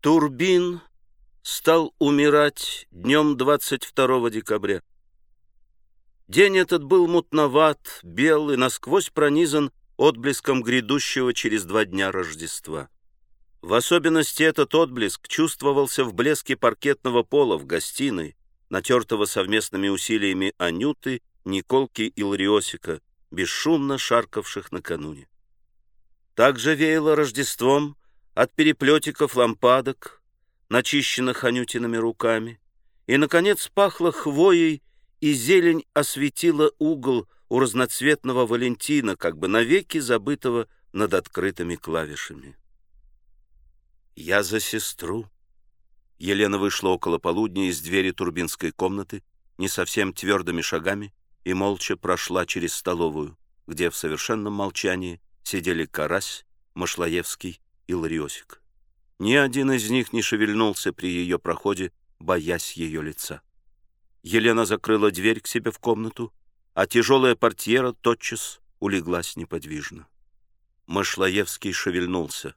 Турбин стал умирать днем 22 декабря. День этот был мутноват, бел и насквозь пронизан отблеском грядущего через два дня Рождества. В особенности этот отблеск чувствовался в блеске паркетного пола в гостиной, натертого совместными усилиями Анюты, Николки и Лариосика, бесшумно шаркавших накануне. Также веяло Рождеством от переплетиков лампадок, начищенных Анютиными руками, и, наконец, пахло хвоей, и зелень осветила угол у разноцветного Валентина, как бы навеки забытого над открытыми клавишами. «Я за сестру». Елена вышла около полудня из двери турбинской комнаты, не совсем твердыми шагами, и молча прошла через столовую, где в совершенном молчании сидели Карась, Машлаевский и Лариосик. Ни один из них не шевельнулся при ее проходе, боясь ее лица. Елена закрыла дверь к себе в комнату, а тяжелая портьера тотчас улеглась неподвижно. Машлаевский шевельнулся.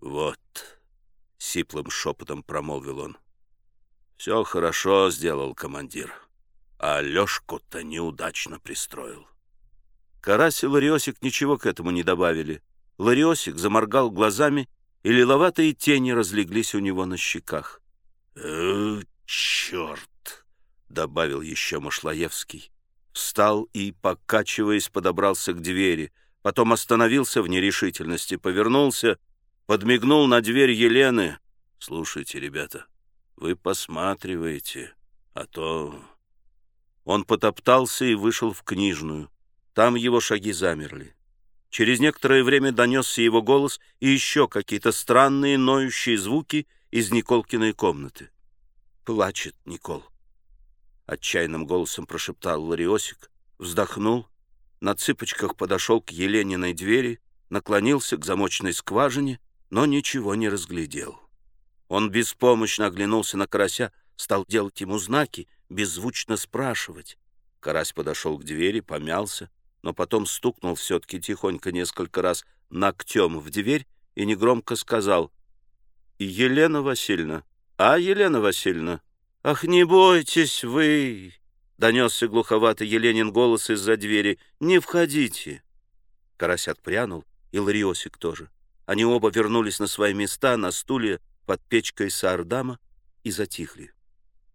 «Вот», — сиплым шепотом промолвил он, — «все хорошо сделал командир, а Лешку-то неудачно пристроил». Карась и Лариосик ничего к этому не добавили. Лариосик заморгал глазами, и лиловатые тени разлеглись у него на щеках. «Э, черт!» — добавил еще Машлаевский. Встал и, покачиваясь, подобрался к двери, потом остановился в нерешительности, повернулся, подмигнул на дверь Елены. «Слушайте, ребята, вы посматриваете, а то...» Он потоптался и вышел в книжную. Там его шаги замерли. Через некоторое время донесся его голос и еще какие-то странные ноющие звуки из Николкиной комнаты. «Плачет Никол», — отчаянным голосом прошептал Лариосик, вздохнул, на цыпочках подошел к Елениной двери, наклонился к замочной скважине, но ничего не разглядел. Он беспомощно оглянулся на карася, стал делать ему знаки, беззвучно спрашивать. Карась подошел к двери, помялся, но потом стукнул все-таки тихонько несколько раз ногтем в дверь и негромко сказал «Елена Васильевна, а, Елена Васильевна, ах, не бойтесь вы!» Донесся глуховатый Еленин голос из-за двери «Не входите!» Карась отпрянул, и Лариосик тоже. Они оба вернулись на свои места на стуле под печкой Саардама и затихли.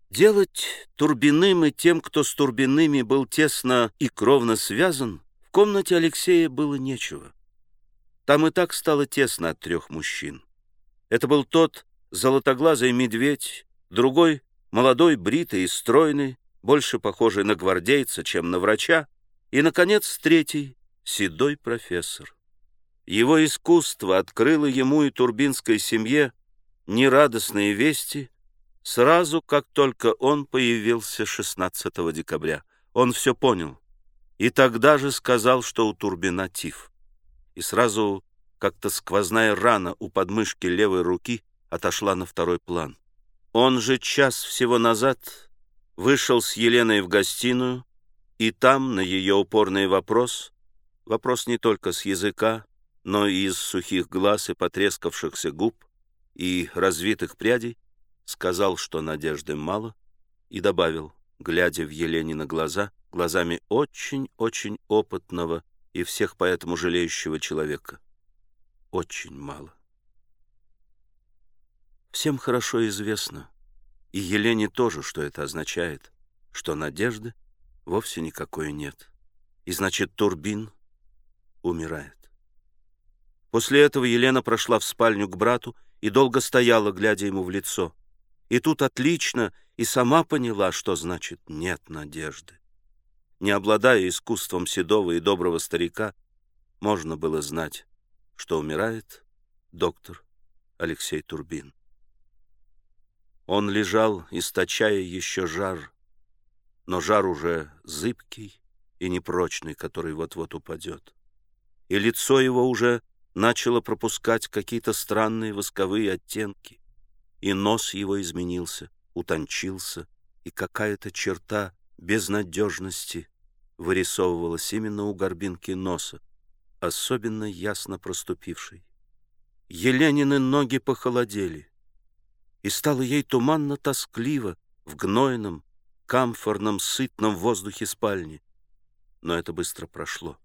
Делать Турбиным и тем, кто с Турбиными был тесно и кровно связан, в комнате Алексея было нечего. Там и так стало тесно от трех мужчин. Это был тот золотоглазый медведь, другой — молодой, бритый и стройный, больше похожий на гвардейца, чем на врача, и, наконец, третий — седой профессор. Его искусство открыло ему и турбинской семье нерадостные вести — Сразу, как только он появился 16 декабря, он все понял. И тогда же сказал, что у Турбина тиф. И сразу как-то сквозная рана у подмышки левой руки отошла на второй план. Он же час всего назад вышел с Еленой в гостиную, и там, на ее упорный вопрос, вопрос не только с языка, но и из сухих глаз и потрескавшихся губ и развитых прядей, сказал, что надежды мало, и добавил, глядя в Еленина глаза, глазами очень-очень опытного и всех поэтому жалеющего человека. Очень мало. Всем хорошо известно, и Елене тоже, что это означает, что надежды вовсе никакой нет. И значит, Турбин умирает. После этого Елена прошла в спальню к брату и долго стояла, глядя ему в лицо. И тут отлично и сама поняла, что значит «нет надежды». Не обладая искусством седого и доброго старика, можно было знать, что умирает доктор Алексей Турбин. Он лежал, источая еще жар, но жар уже зыбкий и непрочный, который вот-вот упадет. И лицо его уже начало пропускать какие-то странные восковые оттенки и нос его изменился, утончился, и какая-то черта безнадежности вырисовывалась именно у горбинки носа, особенно ясно проступившей. Еленины ноги похолодели. и стало ей туманно-тоскливо в гнойном, камфорном, сытном воздухе спальни. Но это быстро прошло.